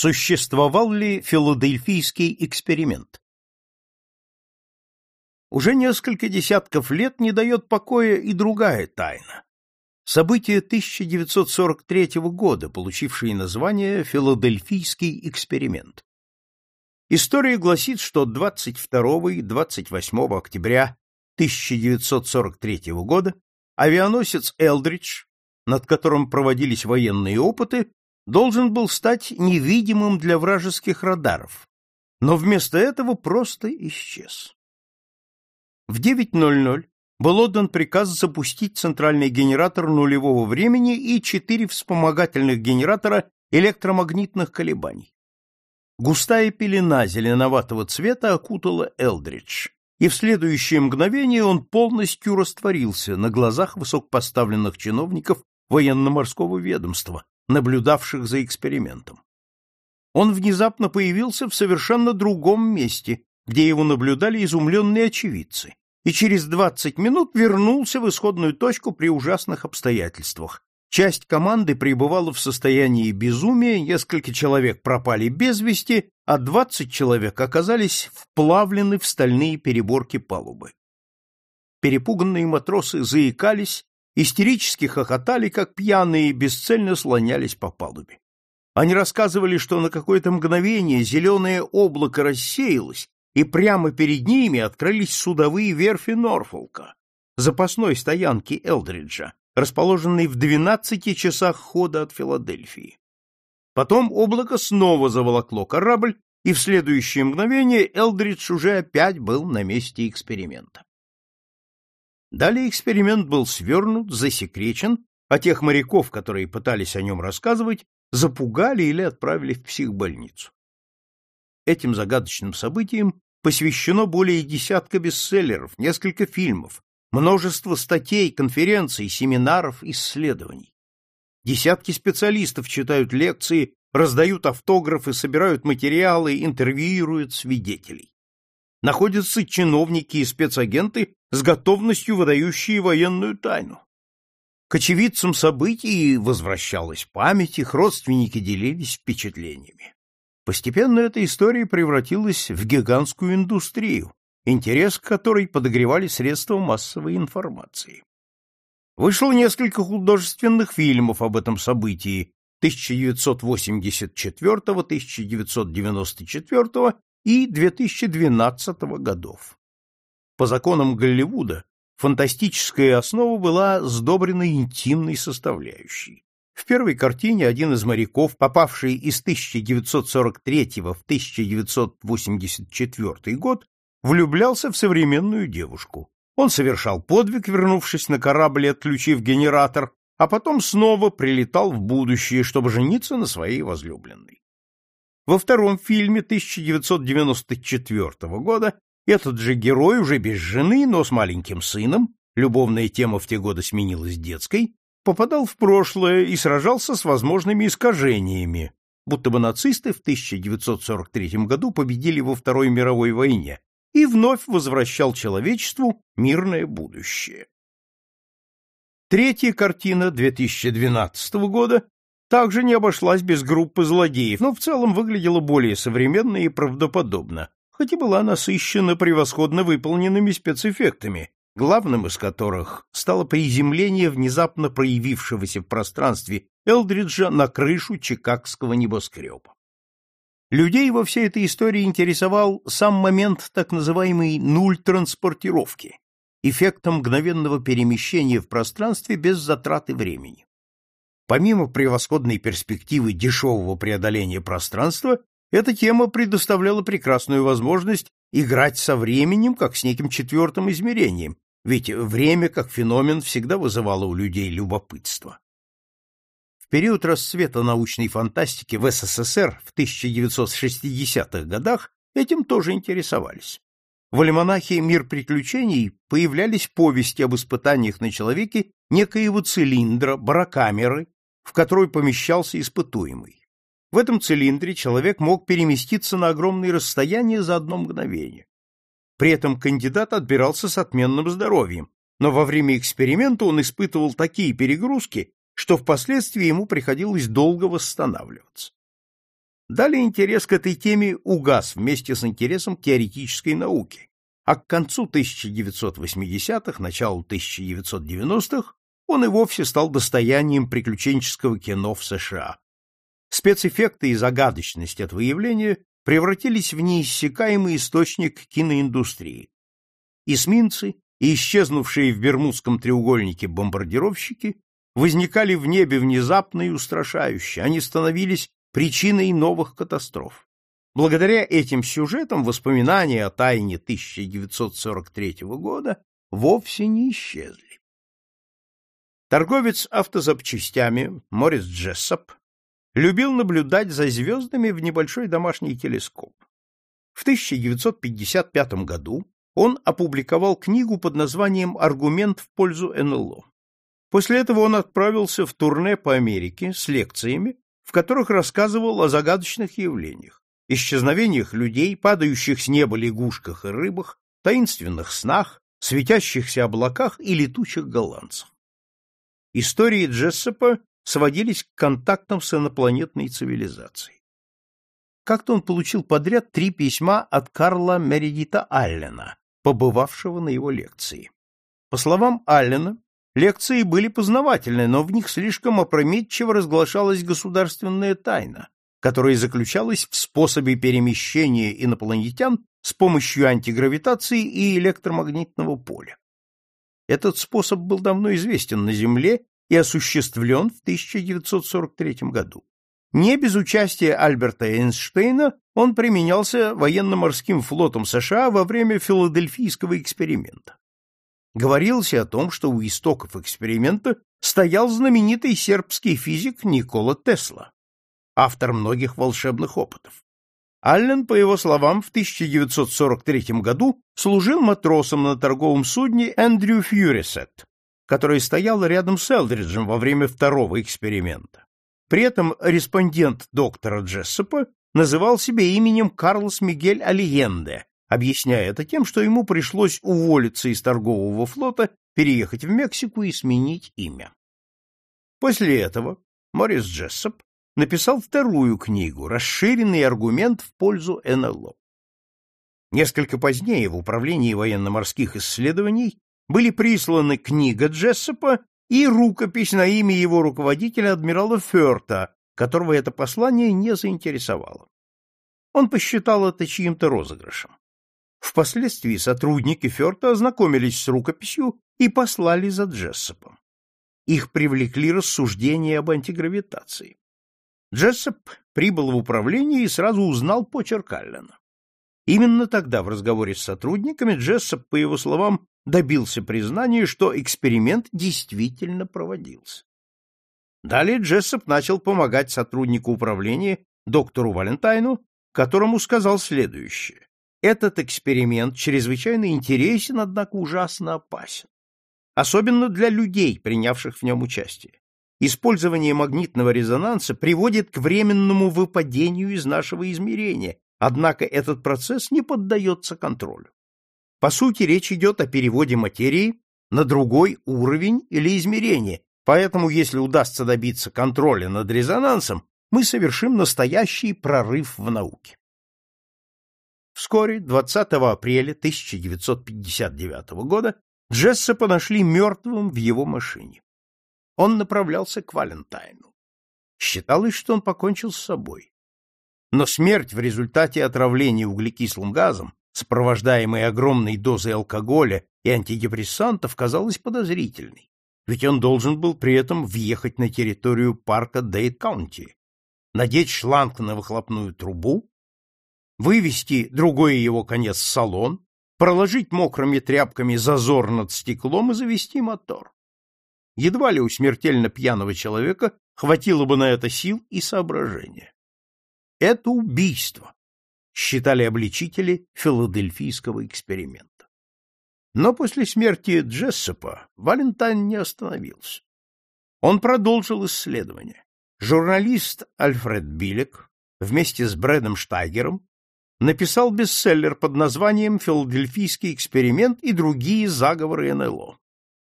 Существовал ли филадельфийский эксперимент? Уже несколько десятков лет не дает покоя и другая тайна. События 1943 года, получившие название «Филадельфийский эксперимент». История гласит, что 22 и 28 октября 1943 года авианосец «Элдридж», над которым проводились военные опыты, должен был стать невидимым для вражеских радаров, но вместо этого просто исчез. В 9.00 был отдан приказ запустить центральный генератор нулевого времени и четыре вспомогательных генератора электромагнитных колебаний. Густая пелена зеленоватого цвета окутала Элдридж, и в следующее мгновение он полностью растворился на глазах высокопоставленных чиновников военно-морского ведомства, наблюдавших за экспериментом. Он внезапно появился в совершенно другом месте, где его наблюдали изумленные очевидцы, и через двадцать минут вернулся в исходную точку при ужасных обстоятельствах. Часть команды пребывала в состоянии безумия, несколько человек пропали без вести, а двадцать человек оказались вплавлены в стальные переборки палубы. Перепуганные матросы заикались истерически хохотали, как пьяные, и бесцельно слонялись по палубе. Они рассказывали, что на какое-то мгновение зеленое облако рассеялось, и прямо перед ними открылись судовые верфи Норфолка, запасной стоянки Элдриджа, расположенной в двенадцати часах хода от Филадельфии. Потом облако снова заволокло корабль, и в следующее мгновение Элдридж уже опять был на месте эксперимента. Далее эксперимент был свернут, засекречен, а тех моряков, которые пытались о нем рассказывать, запугали или отправили в психбольницу. Этим загадочным событиям посвящено более десятка бестселлеров, несколько фильмов, множество статей, конференций, семинаров, исследований. Десятки специалистов читают лекции, раздают автографы, собирают материалы, интервьюируют свидетелей находятся чиновники и спецагенты, с готовностью выдающие военную тайну. К очевидцам событий возвращалась память, их родственники делились впечатлениями. Постепенно эта история превратилась в гигантскую индустрию, интерес к которой подогревали средства массовой информации. Вышло несколько художественных фильмов об этом событии 1984, 1994 и 2012 годов. По законам Голливуда фантастическая основа была сдобрена интимной составляющей. В первой картине один из моряков, попавший из 1943 в 1984 год, влюблялся в современную девушку. Он совершал подвиг, вернувшись на корабль и отключив генератор, а потом снова прилетал в будущее, чтобы жениться на своей возлюбленной. Во втором фильме 1994 года этот же герой, уже без жены, но с маленьким сыном, любовная тема в те годы сменилась детской, попадал в прошлое и сражался с возможными искажениями, будто бы нацисты в 1943 году победили во Второй мировой войне и вновь возвращал человечеству мирное будущее. Третья картина 2012 года также не обошлась без группы злодеев, но в целом выглядела более современно и правдоподобно, хоть и была насыщена превосходно выполненными спецэффектами, главным из которых стало приземление внезапно проявившегося в пространстве Элдриджа на крышу чикагского небоскреба. Людей во всей этой истории интересовал сам момент так называемой нуль транспортировки, эффекта мгновенного перемещения в пространстве без затраты времени. Помимо превосходной перспективы дешевого преодоления пространства, эта тема предоставляла прекрасную возможность играть со временем, как с неким четвертым измерением, ведь время как феномен всегда вызывало у людей любопытство. В период расцвета научной фантастики в СССР в 1960-х годах этим тоже интересовались. В альманахе «Мир приключений» появлялись повести об испытаниях на человеке некоего цилиндра, барокамеры, в которой помещался испытуемый. В этом цилиндре человек мог переместиться на огромные расстояния за одно мгновение. При этом кандидат отбирался с отменным здоровьем, но во время эксперимента он испытывал такие перегрузки, что впоследствии ему приходилось долго восстанавливаться. Далее интерес к этой теме угас вместе с интересом к теоретической науке, а к концу 1980-х, началу 1990-х он и вовсе стал достоянием приключенческого кино в США. Спецэффекты и загадочность этого явления превратились в неиссякаемый источник киноиндустрии. Эсминцы и исчезнувшие в Бермудском треугольнике бомбардировщики возникали в небе внезапно и устрашающе, они становились причиной новых катастроф. Благодаря этим сюжетам воспоминания о тайне 1943 года вовсе не исчезли. Торговец автозапчастями Морис Джессоп любил наблюдать за звездами в небольшой домашний телескоп. В 1955 году он опубликовал книгу под названием «Аргумент в пользу НЛО». После этого он отправился в турне по Америке с лекциями, в которых рассказывал о загадочных явлениях, исчезновениях людей, падающих с неба лягушках и рыбах, таинственных снах, светящихся облаках и летучих голландцах. Истории Джессопа сводились к контактам с инопланетной цивилизацией. Как-то он получил подряд три письма от Карла Мередита Аллена, побывавшего на его лекции. По словам Аллена, лекции были познавательны, но в них слишком опрометчиво разглашалась государственная тайна, которая заключалась в способе перемещения инопланетян с помощью антигравитации и электромагнитного поля. Этот способ был давно известен на Земле и осуществлен в 1943 году. Не без участия Альберта Эйнштейна он применялся военно-морским флотом США во время филадельфийского эксперимента. Говорилось о том, что у истоков эксперимента стоял знаменитый сербский физик Никола Тесла, автор многих волшебных опытов. Аллен, по его словам, в 1943 году служил матросом на торговом судне Эндрю Фьюрисет, которое стояло рядом с Элдриджем во время второго эксперимента. При этом респондент доктора Джессопа называл себя именем Карлос Мигель Алиенде, объясняя это тем, что ему пришлось уволиться из торгового флота, переехать в Мексику и сменить имя. После этого Морис Джессоп написал вторую книгу «Расширенный аргумент в пользу НЛО». Несколько позднее в Управлении военно-морских исследований были присланы книга Джессопа и рукопись на имя его руководителя адмирала Ферта, которого это послание не заинтересовало. Он посчитал это чьим-то розыгрышем. Впоследствии сотрудники Ферта ознакомились с рукописью и послали за Джессопом. Их привлекли рассуждения об антигравитации. Джессоп прибыл в управление и сразу узнал почерк Аллена. Именно тогда в разговоре с сотрудниками Джессоп, по его словам, добился признания, что эксперимент действительно проводился. Далее Джессоп начал помогать сотруднику управления, доктору Валентайну, которому сказал следующее. Этот эксперимент чрезвычайно интересен, однако ужасно опасен. Особенно для людей, принявших в нем участие использование магнитного резонанса приводит к временному выпадению из нашего измерения, однако этот процесс не поддается контролю. По сути, речь идет о переводе материи на другой уровень или измерение, поэтому если удастся добиться контроля над резонансом, мы совершим настоящий прорыв в науке. Вскоре, 20 апреля 1959 года, Джессопа нашли мертвым в его машине он направлялся к Валентайну. Считалось, что он покончил с собой. Но смерть в результате отравления углекислым газом, сопровождаемой огромной дозой алкоголя и антидепрессантов, казалась подозрительной, ведь он должен был при этом въехать на территорию парка Дейд-Каунти, надеть шланг на выхлопную трубу, вывести другой его конец в салон, проложить мокрыми тряпками зазор над стеклом и завести мотор. Едва ли у смертельно пьяного человека хватило бы на это сил и соображения. Это убийство, считали обличители филадельфийского эксперимента. Но после смерти Джессопа Валентайн не остановился. Он продолжил исследование. Журналист Альфред Билек вместе с Брэдом Штайгером написал бестселлер под названием «Филадельфийский эксперимент и другие заговоры НЛО».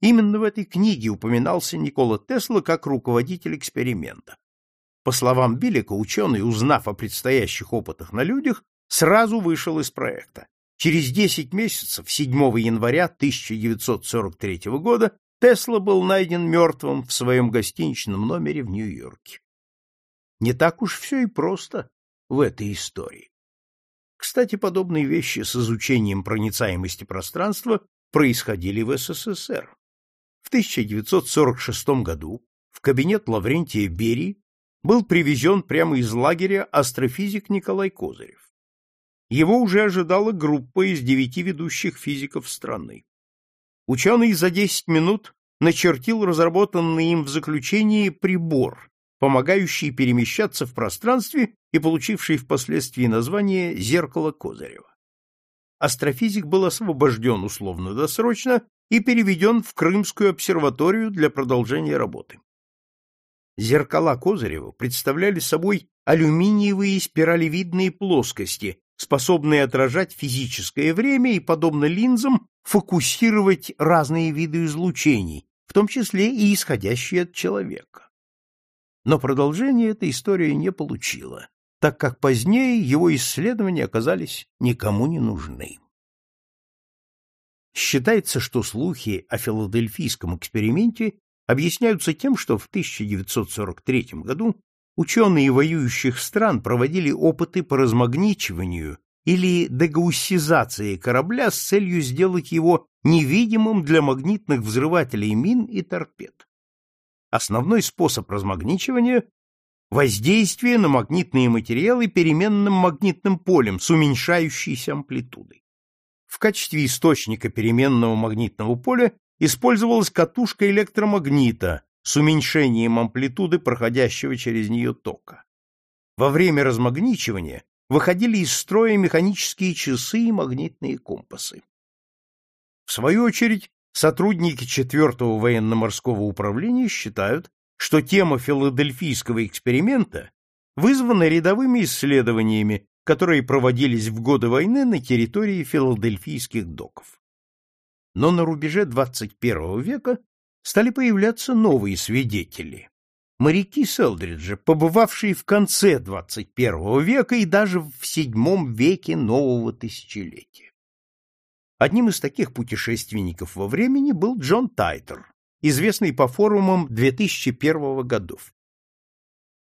Именно в этой книге упоминался Никола Тесла как руководитель эксперимента. По словам Билика, ученый, узнав о предстоящих опытах на людях, сразу вышел из проекта. Через 10 месяцев, 7 января 1943 года, Тесла был найден мертвым в своем гостиничном номере в Нью-Йорке. Не так уж все и просто в этой истории. Кстати, подобные вещи с изучением проницаемости пространства происходили в СССР. В 1946 году в кабинет Лаврентия Берии был привезен прямо из лагеря астрофизик Николай Козырев. Его уже ожидала группа из девяти ведущих физиков страны. Ученый за 10 минут начертил разработанный им в заключении прибор, помогающий перемещаться в пространстве и получивший впоследствии название «зеркало Козырева». Астрофизик был освобожден условно-досрочно и переведен в Крымскую обсерваторию для продолжения работы. Зеркала Козырева представляли собой алюминиевые спиралевидные плоскости, способные отражать физическое время и, подобно линзам, фокусировать разные виды излучений, в том числе и исходящие от человека. Но продолжение эта история не получила, так как позднее его исследования оказались никому не нужны. Считается, что слухи о филадельфийском эксперименте объясняются тем, что в 1943 году ученые воюющих стран проводили опыты по размагничиванию или дегауссизации корабля с целью сделать его невидимым для магнитных взрывателей мин и торпед. Основной способ размагничивания – воздействие на магнитные материалы переменным магнитным полем с уменьшающейся амплитудой. В качестве источника переменного магнитного поля использовалась катушка электромагнита с уменьшением амплитуды проходящего через нее тока. Во время размагничивания выходили из строя механические часы и магнитные компасы. В свою очередь, сотрудники 4-го военно-морского управления считают, что тема филадельфийского эксперимента вызвана рядовыми исследованиями, которые проводились в годы войны на территории филадельфийских доков. Но на рубеже 21 века стали появляться новые свидетели. Моряки Селдриджа, побывавшие в конце 21 века и даже в VII веке нового тысячелетия. Одним из таких путешественников во времени был Джон Тайтер, известный по форумам 2001 годов.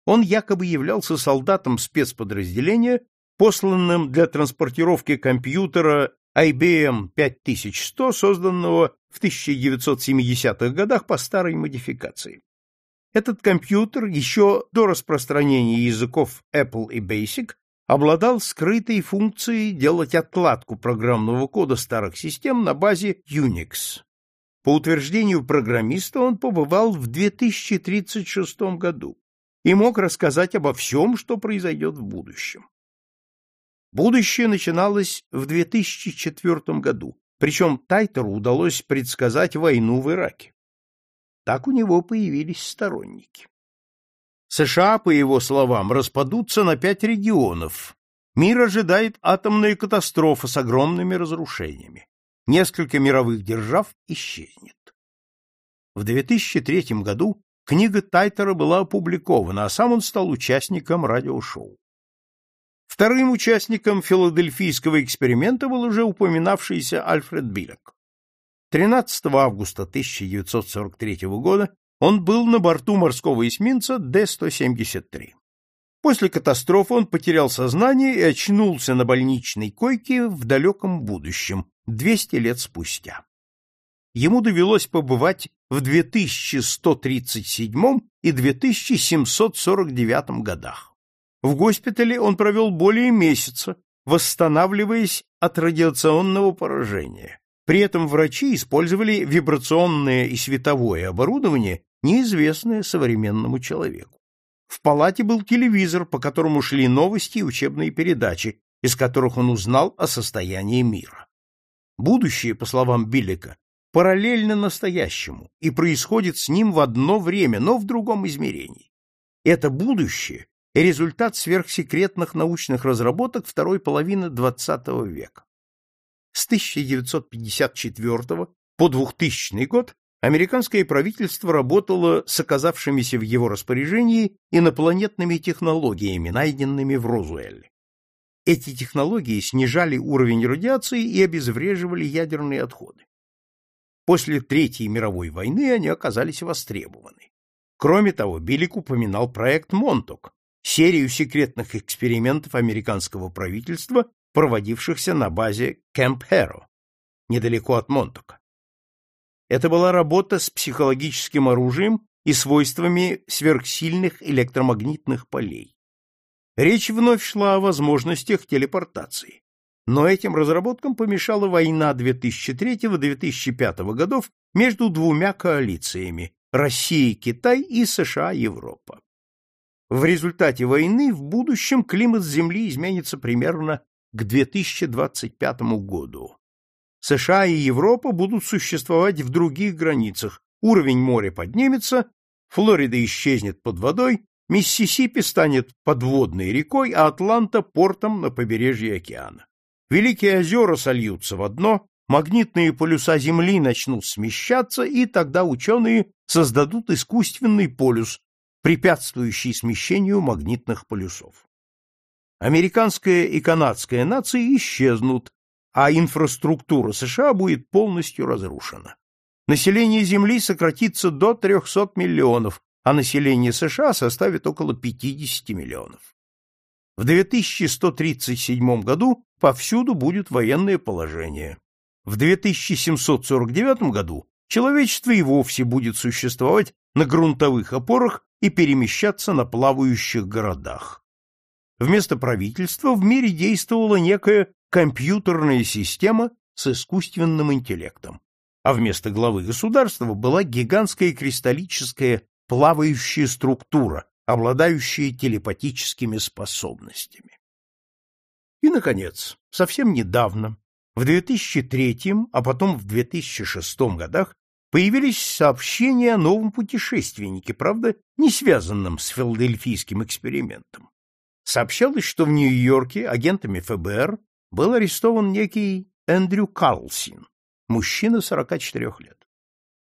Он якобы являлся солдатом спецподразделения, посланным для транспортировки компьютера IBM 5100, созданного в 1970-х годах по старой модификации. Этот компьютер еще до распространения языков Apple и Basic обладал скрытой функцией делать отладку программного кода старых систем на базе Unix. По утверждению программиста он побывал в 2036 году и мог рассказать обо всем, что произойдет в будущем. Будущее начиналось в 2004 году, причем Тайтеру удалось предсказать войну в Ираке. Так у него появились сторонники. США, по его словам, распадутся на пять регионов. Мир ожидает атомная катастрофа с огромными разрушениями. Несколько мировых держав исчезнет. В 2003 году книга Тайтера была опубликована, а сам он стал участником радиошоу. Вторым участником филадельфийского эксперимента был уже упоминавшийся Альфред Билек. 13 августа 1943 года он был на борту морского эсминца Д-173. После катастрофы он потерял сознание и очнулся на больничной койке в далеком будущем, 200 лет спустя. Ему довелось побывать в 2137 и 2749 годах. В госпитале он провел более месяца, восстанавливаясь от радиационного поражения. При этом врачи использовали вибрационное и световое оборудование, неизвестное современному человеку. В палате был телевизор, по которому шли новости и учебные передачи, из которых он узнал о состоянии мира. Будущее, по словам Биллика, параллельно настоящему и происходит с ним в одно время, но в другом измерении. Это будущее результат сверхсекретных научных разработок второй половины XX века. С 1954 по 2000 год американское правительство работало с оказавшимися в его распоряжении инопланетными технологиями, найденными в Розуэлле. Эти технологии снижали уровень радиации и обезвреживали ядерные отходы. После Третьей мировой войны они оказались востребованы. Кроме того, Билик упоминал проект «Монток», серию секретных экспериментов американского правительства, проводившихся на базе Кэмп Хэро, недалеко от Монтока. Это была работа с психологическим оружием и свойствами сверхсильных электромагнитных полей. Речь вновь шла о возможностях телепортации. Но этим разработкам помешала война 2003-2005 годов между двумя коалициями – Россия, Китай и США, Европа. В результате войны в будущем климат Земли изменится примерно к 2025 году. США и Европа будут существовать в других границах, уровень моря поднимется, Флорида исчезнет под водой, Миссисипи станет подводной рекой, а Атланта — портом на побережье океана. Великие озера сольются в одно, магнитные полюса Земли начнут смещаться, и тогда ученые создадут искусственный полюс, препятствующий смещению магнитных полюсов. Американская и канадская нации исчезнут, а инфраструктура США будет полностью разрушена. Население Земли сократится до 300 миллионов, а население США составит около 50 миллионов. В 2137 году повсюду будет военное положение. В 2749 году человечество и вовсе будет существовать на грунтовых опорах и перемещаться на плавающих городах. Вместо правительства в мире действовала некая компьютерная система с искусственным интеллектом, а вместо главы государства была гигантская кристаллическая плавающая структура, обладающая телепатическими способностями. И, наконец, совсем недавно, в 2003, а потом в 2006 годах, появились сообщения о новом путешественнике, правда, не связанном с филадельфийским экспериментом. Сообщалось, что в Нью-Йорке агентами ФБР был арестован некий Эндрю Карлсин, мужчина 44 лет.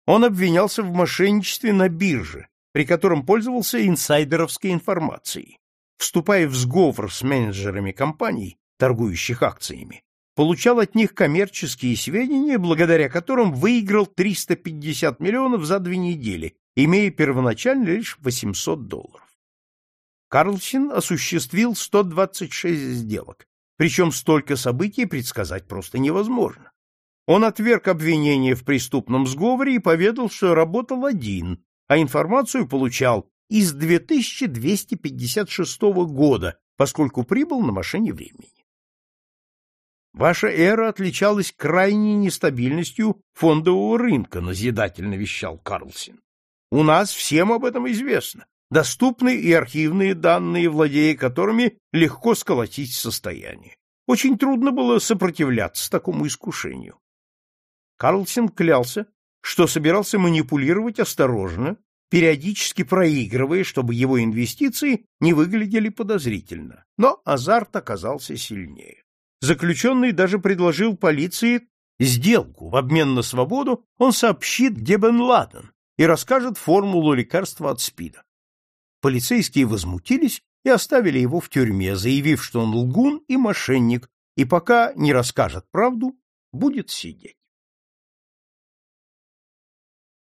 Он обвинялся в мошенничестве на бирже, при котором пользовался инсайдеровской информацией. Вступая в сговор с менеджерами компаний, торгующих акциями, получал от них коммерческие сведения, благодаря которым выиграл 350 миллионов за две недели, имея первоначально лишь 800 долларов. Карлсин осуществил 126 сделок, причем столько событий предсказать просто невозможно. Он отверг обвинение в преступном сговоре и поведал, что работал один, а информацию получал из 2256 года, поскольку прибыл на машине времени. Ваша эра отличалась крайней нестабильностью фондового рынка, назидательно вещал Карлсин. У нас всем об этом известно. Доступны и архивные данные, владея которыми легко сколотить состояние. Очень трудно было сопротивляться такому искушению. Карлсон клялся, что собирался манипулировать осторожно, периодически проигрывая, чтобы его инвестиции не выглядели подозрительно. Но азарт оказался сильнее. Заключенный даже предложил полиции сделку. В обмен на свободу он сообщит, где Бен Ладен, и расскажет формулу лекарства от СПИДа. Полицейские возмутились и оставили его в тюрьме, заявив, что он лгун и мошенник, и пока не расскажет правду, будет сидеть.